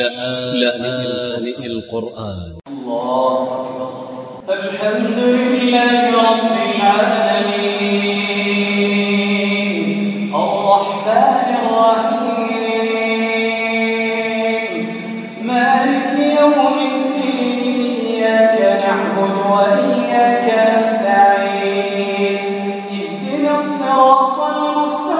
لآن, لآن القرآن. الله أكبر الحمد لله رب العالمين اهدنا الصراط المستقيم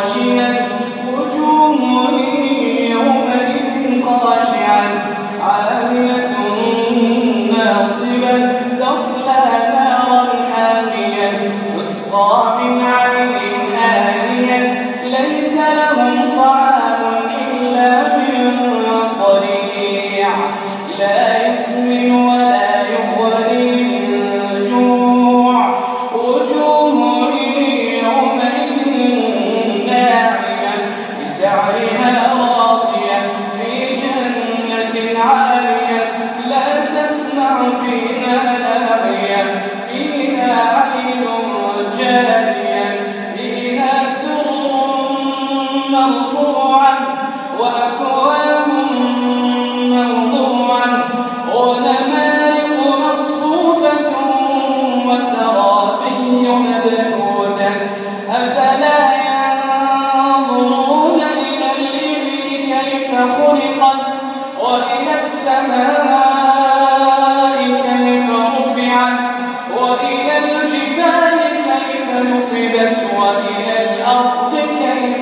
لا يسمن ولا يغني.